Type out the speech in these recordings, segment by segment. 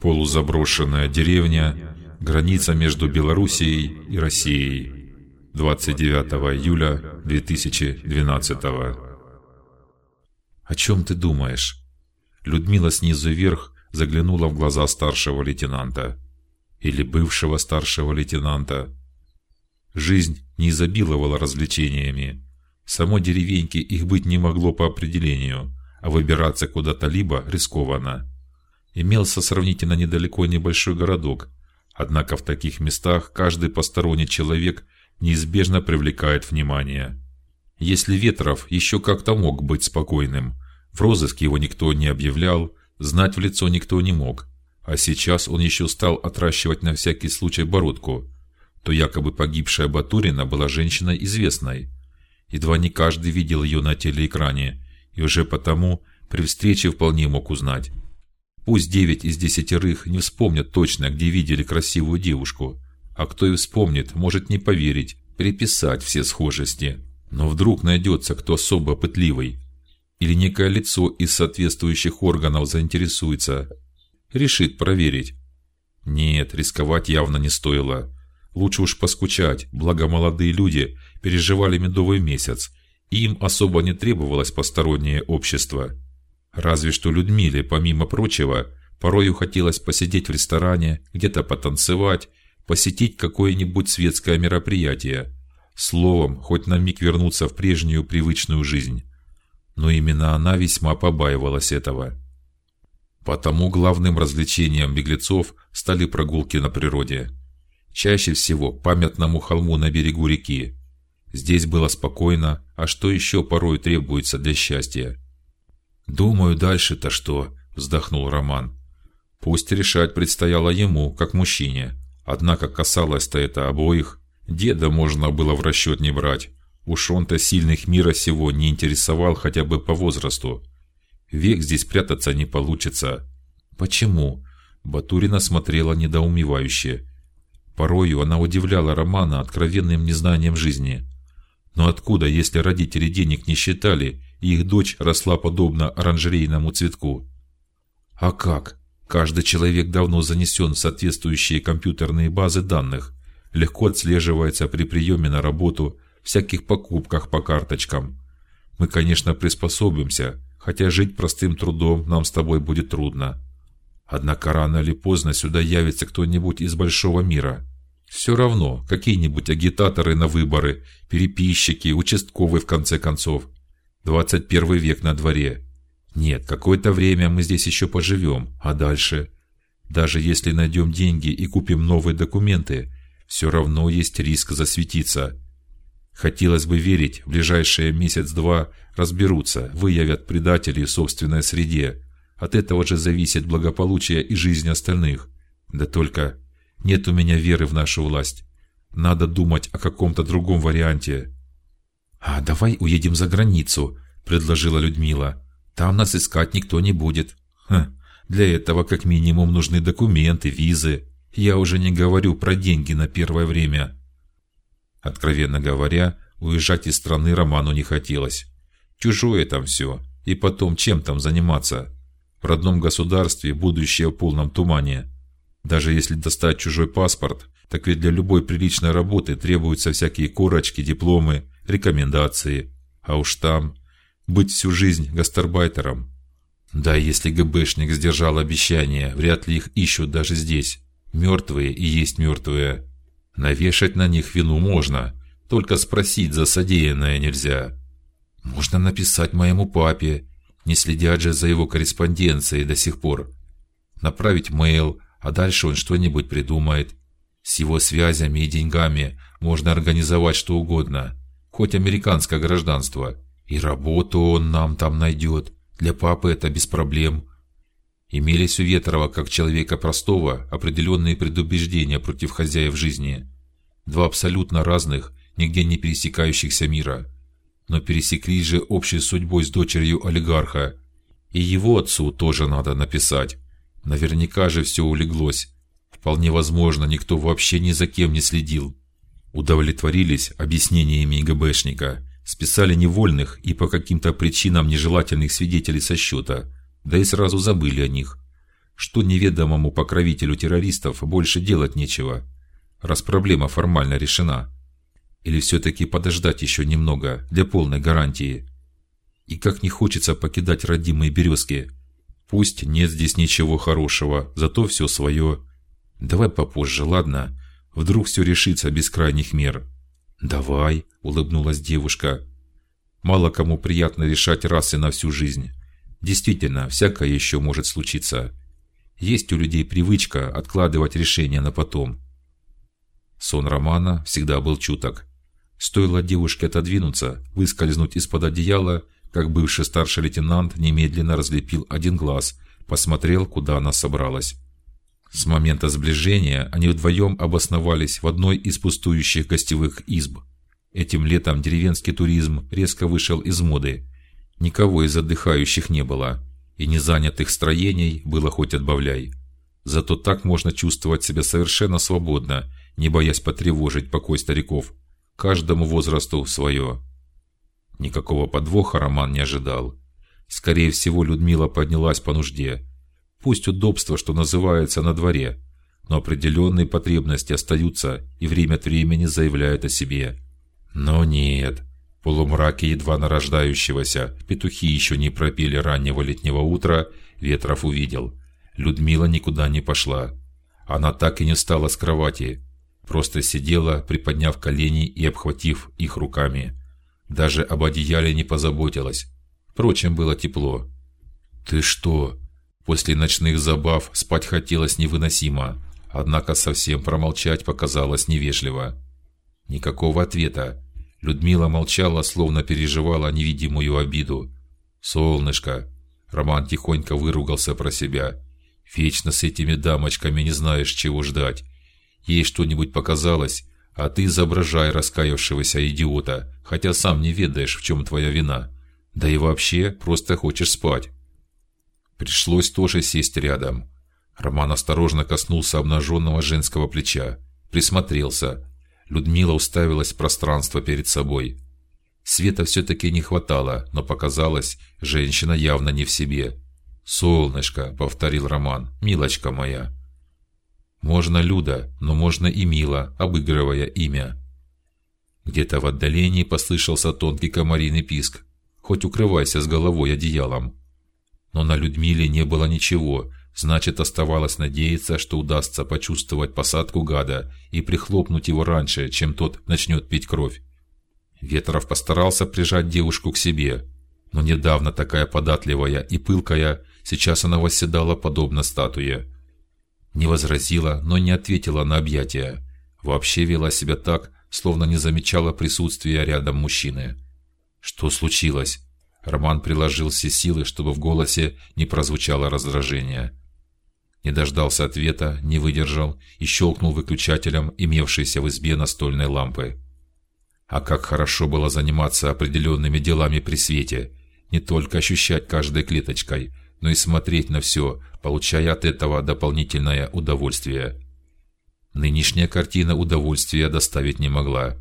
Полузаброшенная деревня, граница между Белоруссией и Россией. 29 июля 2012. О чем ты думаешь? Людмила снизу вверх заглянула в глаза старшего лейтенанта или бывшего старшего лейтенанта. Жизнь не изобиловала развлечениями. Само деревеньки их быть не могло по определению, а выбираться куда-то либо рискованно. Имелся сравнительно недалеко небольшой городок, однако в таких местах каждый посторонний человек неизбежно привлекает внимание. Если Ветров еще как-то мог быть спокойным, в розыске его никто не объявлял, знать в лицо никто не мог, а сейчас он еще стал отращивать на всякий случай бородку, то якобы погибшая Батурина была женщиной известной. Едва не каждый видел ее на телеэкране, и уже потому при встрече вполне мог узнать. Пусть девять из десятерых не вспомнят точно, где видели красивую девушку, а кто и вспомнит, может не поверить, приписать все схожести. Но вдруг найдется кто особо пытливый, или некое лицо из соответствующих органов заинтересуется, решит проверить. Нет, рисковать явно не стоило. Лучше уж поскучать, благо молодые люди переживали медовый месяц, и им особо не требовалось постороннее общество. Разве что Людмиле, помимо прочего, порою хотелось посидеть в ресторане, где-то потанцевать, посетить какое-нибудь светское мероприятие, словом, хоть на миг вернуться в прежнюю привычную жизнь. Но именно она весьма побаивалась этого. Потому главным развлечением беглецов стали прогулки на природе. Чаще всего памятному холму на берегу реки. Здесь было спокойно, а что еще порой требуется для счастья? Думаю, дальше-то что? Вздохнул Роман. Пусть решать предстояло ему, как мужчине. Однако касалось-то это обоих. Деда можно было в расчет не брать. Уж он-то сильных мира сего не интересовал хотя бы по возрасту. Век здесь прятаться не получится. Почему? Батурина смотрела недоумевающе. Порою она удивляла Романа откровенным незнанием жизни. Но откуда, если родители денег не считали, их дочь росла подобно оранжерейному цветку? А как? Каждый человек давно занесен в соответствующие компьютерные базы данных, легко отслеживается при приеме на работу, всяких покупках по карточкам. Мы, конечно, приспособимся, хотя жить простым трудом нам с тобой будет трудно. Однако рано или поздно сюда явится кто-нибудь из большого мира. Все равно, какие-нибудь агитаторы на выборы, переписчики, участковые в конце концов. Двадцать первый век на дворе. Нет, какое-то время мы здесь еще поживем, а дальше, даже если найдем деньги и купим новые документы, все равно есть риск засветиться. Хотелось бы верить, в ближайшие месяц-два разберутся, выявят предателей в собственной среде. От этого же зависит благополучие и жизнь остальных. Да только нет у меня веры в нашу власть. Надо думать о каком-то другом варианте. А давай уедем за границу, предложила Людмила. Там нас искать никто не будет. Хм, для этого как минимум нужны документы, визы. Я уже не говорю про деньги на первое время. Откровенно говоря, уезжать из страны Роману не хотелось. Чужое там все, и потом чем там заниматься? В родном государстве будущее в полном тумане. Даже если достать чужой паспорт, так ведь для любой приличной работы требуются всякие корочки, дипломы, рекомендации. А уж там быть всю жизнь гастарбайтером. Да, если ГБшник сдержал обещание, вряд ли их ищут даже здесь. Мертвые и есть мертвые. Навешать на них вину можно, только спросить за содеянное нельзя. Можно написать моему папе, не следят же за его корреспонденцией до сих пор. Направить мейл, а дальше он что-нибудь придумает. С его связями и деньгами можно организовать что угодно, хоть американское гражданство, и работу он нам там найдет. Для папы это без проблем. Имелись у Ветрова, как человека простого, определенные предубеждения против хозяев жизни. Два абсолютно разных, нигде не пересекающихся мира, но пересеклись же общей судьбой с дочерью олигарха. И его отцу тоже надо написать. Наверняка же все улеглось. Вполне возможно, никто вообще ни за кем не следил. Удовлетворились объяснениями ГБшника, списали невольных и по каким-то причинам нежелательных свидетелей со счета да и сразу забыли о них. что неведомому покровителю террористов больше делать нечего, раз проблема формально решена. Или все-таки подождать еще немного для полной гарантии? И как не хочется покидать родимые березки. Пусть нет здесь ничего хорошего, зато все свое. Давай попозже, ладно? Вдруг все решится без крайних мер. Давай, улыбнулась девушка. Мало кому приятно решать раз и на всю жизнь. Действительно, всякое еще может случиться. Есть у людей привычка откладывать решения на потом. Сон Романа всегда был чуток. Стоило девушке отодвинуться, выскользнуть из-под одеяла, как бывший старший лейтенант немедленно разлепил один глаз, посмотрел, куда она собралась. С момента сближения они вдвоем обосновались в одной из пустующих гостевых изб. Этим летом деревенский туризм резко вышел из моды. Никого из отдыхающих не было, и незанятых строений было хоть отбавляй. Зато так можно чувствовать себя совершенно свободно, не боясь потревожить покой стариков. Каждому возрасту свое. Никакого подвоха Роман не ожидал. Скорее всего, Людмила поднялась по нужде. Пусть удобство, что называется, на дворе, но определенные потребности остаются и время от времени заявляют о себе. Но нет. Полумраке едва нарождающегося петухи еще не пропели раннего летнего утра. Ветров увидел. Людмила никуда не пошла. Она так и не встала с кровати, просто сидела, приподняв колени и обхватив их руками. Даже об одеяле не позаботилась. Впрочем, было тепло. Ты что? После ночных забав спать хотелось невыносимо, однако совсем промолчать показалось невежливо. Никакого ответа. Людмила молчала, словно переживала невидимую обиду. Солнышко, Роман тихонько выругался про себя. Вечно с этими дамочками не знаешь, чего ждать. Ей что-нибудь показалось, а ты изображай раскаявшегося идиота, хотя сам не ведаешь, в чем твоя вина. Да и вообще просто хочешь спать. Пришлось тоже сесть рядом. Роман осторожно коснулся обнаженного женского плеча, присмотрелся. Людмила уставилась в пространство перед собой. Света все-таки не хватало, но показалось, женщина явно не в себе. Солнышко, повторил Роман, милочка моя. Можно Люда, но можно и Мила, обыгрывая имя. Где-то в отдалении послышался тонкий комариный писк. Хоть укрывайся с головой одеялом. Но на Людмиле не было ничего, значит оставалось надеяться, что удастся почувствовать посадку гада и прихлопнуть его раньше, чем тот начнет пить кровь. Ветров постарался прижать девушку к себе, но недавно такая податливая и пылкая, сейчас она восседала подобно статуе не возразила, но не ответила на объятия. Вообще вела себя так, словно не замечала присутствия рядом мужчины. Что случилось? Роман приложил все силы, чтобы в голосе не прозвучало раздражение. Не дождался ответа, не выдержал и щелкнул выключателем имевшейся в избе настольной лампы. А как хорошо было заниматься определенными делами при свете, не только ощущать каждой клеточкой, но и смотреть на все, получая от этого дополнительное удовольствие. Нынешняя картина удовольствия доставить не могла.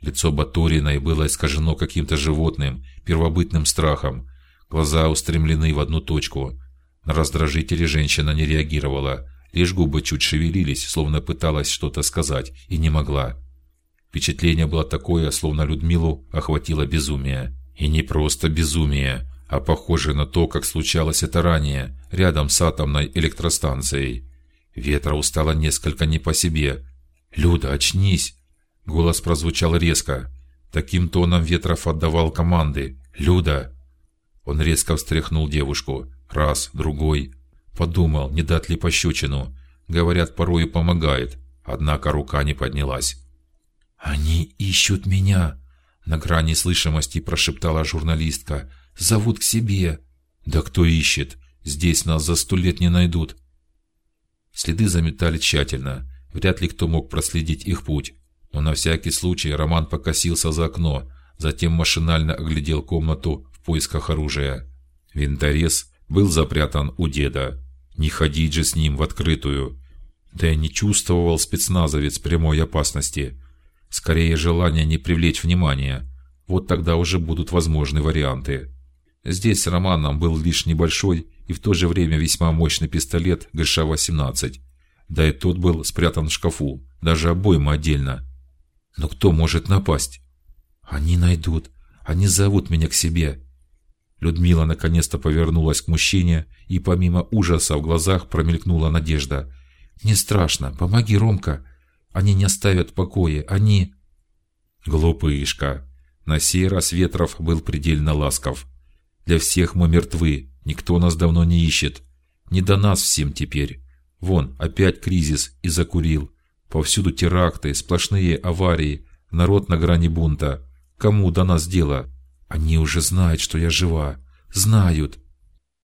Лицо Батуриной было искажено каким-то животным, первобытным страхом. Глаза устремлены в одну точку. На раздражители женщина не реагировала, лишь губы чуть шевелились, словно пыталась что-то сказать и не могла. Впечатление было такое, словно Людмилу охватило безумие, и не просто безумие, а похоже на то, как случалось это ранее, рядом с атомной электростанцией. Ветра устало несколько не по себе. Люда, очнись! Голос прозвучал резко. Таким тоном Ветров отдавал команды. Люда! Он резко встряхнул девушку. Раз, другой. Подумал, не дать ли пощечину. Говорят, порою помогает. Однако рука не поднялась. Они ищут меня. На грани слышимости прошептала журналистка. Зовут к себе. Да кто ищет? Здесь нас за сто лет не найдут. Следы заметали тщательно. Вряд ли кто мог проследить их путь. Но на всякий случай Роман покосился за окно, затем машинально оглядел комнату в поисках оружия. Винторез был запрятан у деда. Не ходить же с ним в открытую. Да и не чувствовал спецназовец прямой опасности. Скорее желание не привлечь внимания. Вот тогда уже будут возможны варианты. Здесь Романом был лишь небольшой и в то же время весьма мощный пистолет ГШ-18. Да и тот был спрятан в шкафу, даже обойма отдельно. Но кто может напасть? Они найдут. Они зовут меня к себе. Людмила наконец-то повернулась к мужчине, и помимо ужаса в глазах промелькнула надежда. Не страшно, помоги, Ромка. Они не оставят в покое. Они Глупышка. На сей раз Ветров был предельно ласков. Для всех мы мертвы, никто нас давно не ищет. Не до нас всем теперь. Вон, опять кризис и закурил. Повсюду теракты, сплошные аварии, народ на грани бунта. Кому до нас дело? Они уже знают, что я жива. Знают.